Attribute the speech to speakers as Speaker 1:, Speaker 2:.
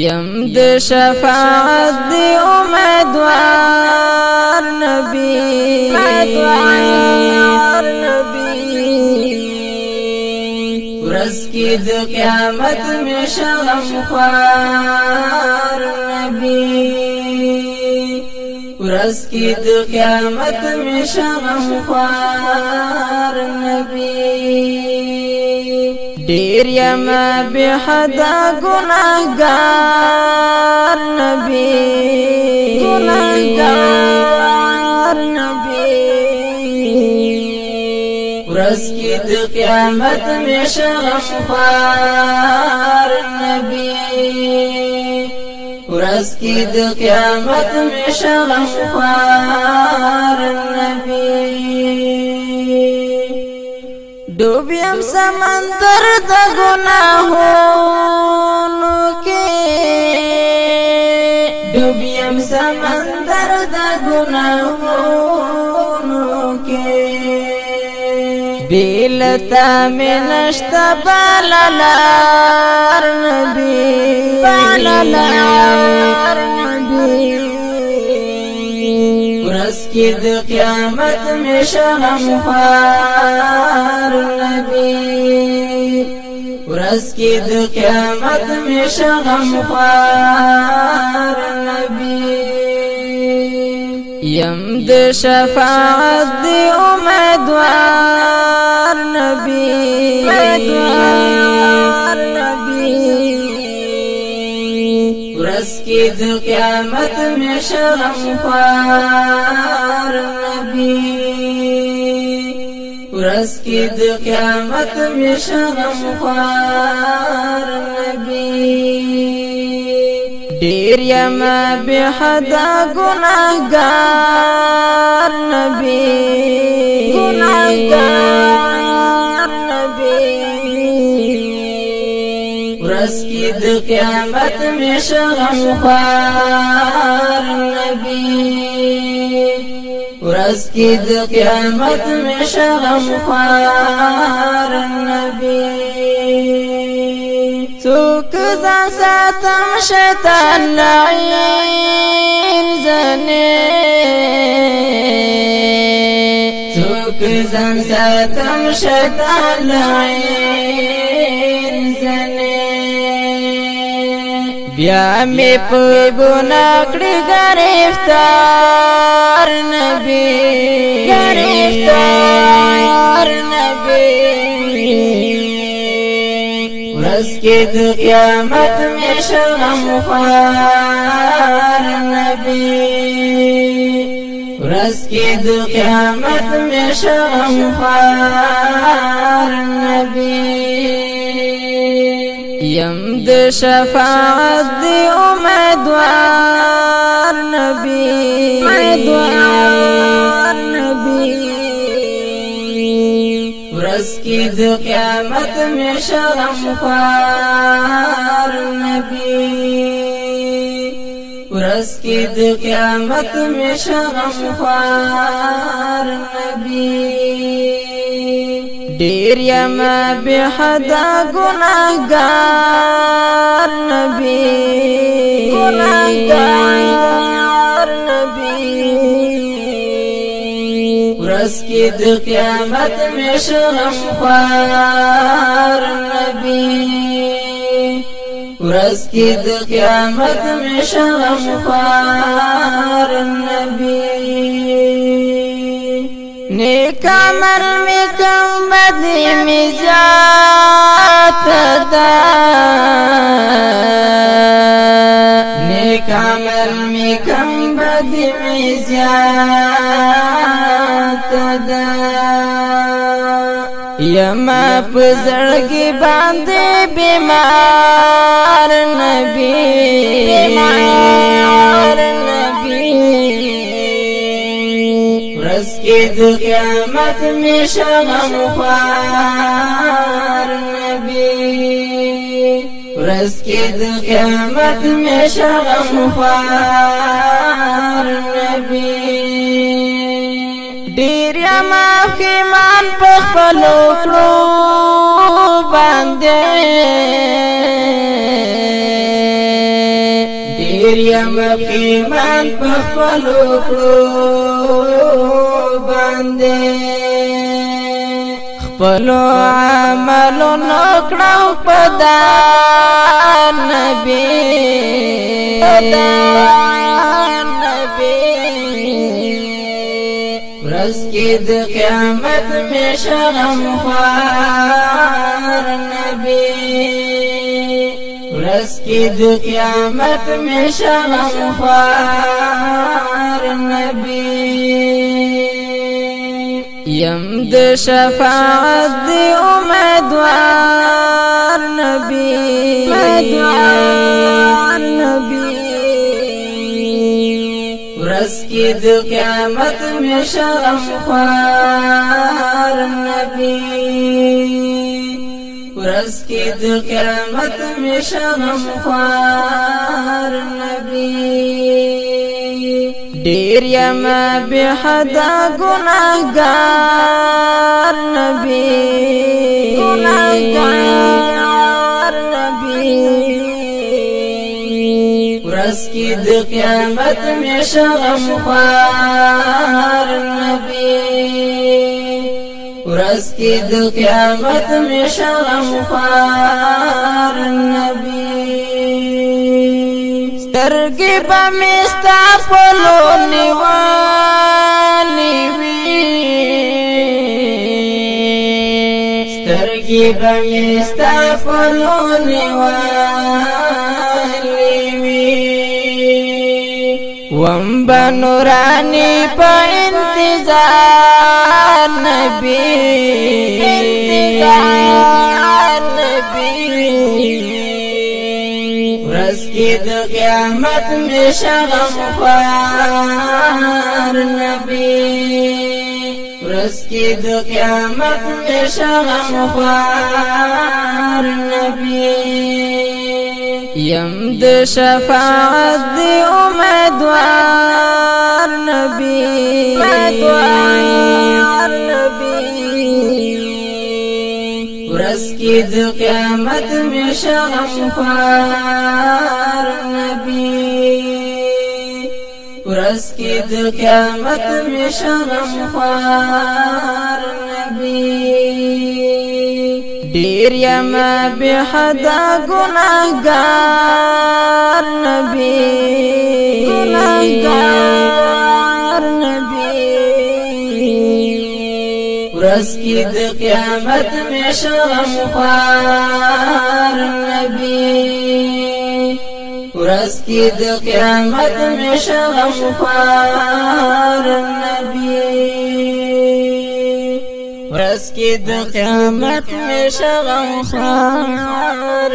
Speaker 1: یم د شفاعت دی امیدوار نبی ورځ کې د قیامت می شغم خوار نبی ورځ کې د قیامت می شغم خوار نبی ډیر یم به حدا ګناهګار نبی ګناهګار نبی ورځ کې د قیامت می شغم خوار نبی ورځ کې د قیامت می شغم خوار نبی ډوبیم سمندر د ګناهونو کې ډوبیم سمندر د ګناهونو کې بیلتا منشت بالالار نبی بالالار نبی ورځ کې د قیامت می شغم خوار نبی ورځ کې د قیامت می شغم خوار نبی. یم ورځ کې د قیامت می شرم خوار نبی۔ ورځ کې د قیامت می شرم خوار نبی۔ ډیر یم به حدا ګناهګار نبی۔ ورځ کې د قیامت می شغم خوار نبی ورځ کې د قیامت می شغم خوار نبی څوک ځان ساتم شیطان لعین زنه څوک ځان ساتم شیطان لعین بیا می په ګنا کړی گرفتار نبی گرفتار نبی ورځ کې د قیامت می شغم خوار نبی ورځ کې د یم د شفاعت دی امیدوار نبی. امیدوار نبی. ورځ کې د قیامت می شرم خوار نبی. ورځ کې د قیامت می شرم خوار نبی. ډیر یم به حدا ګناهګار نبی ګناهګار نبی ورځ کې د قیامت می شرم خوار نبی ورځ کې د قیامت می شرم خوار نبی نیک عمل می دې مې زیات دا نیک عمل مې کم بد مې زیات دا یما په زړګي باندې بیمار نبی. بیمار ورځ کې د قیامت می شغم خوار نبی ورځ کې د قیامت می شغم خوار نبی ډیر ما خیمان په خپل کړو باندې ډیر یم پیمان په خپل کړو باندې خپل عملو نکړو پدا نبی۔ ورځ کې د قیامت می شغم خوار نبی۔ ورځ کې د نبی۔ یم د شفاعت دی امیدوار نبی. نبی. ورځ کې د قیامت می شغم خوار نبی. ورځ کې د قیامت می شغم خوار نبی. ډیر یم به حدا ګناهګار نبی. ګناهګار نبی. ورځ کې د قیامت می شغم خوار نبی. ورځ کې د قیامت می شغم خوار نبی. سترګې به مې ستا په لونې وانې وي سترګې به مې ستا په لونې وانې وي وم به نوراني په انتظار نبي انتظار نبي ورځ کې د قیامت می شغم خوار نبی ورځ کې د قیامت می شغم خوار نبی یم د شفاعت دی امیدوار نبی امیدوار نبی ورځ کې د قیامت می شغم خوار نبی۔ ورځ کې د قیامت می شغم خوار نبی۔ ډیر ورځ کې د قیامت می شرم خوار نبی۔ ورځ کې د قیامت می شرم خوار نبی۔ ورځ کې د قیامت می شغم خار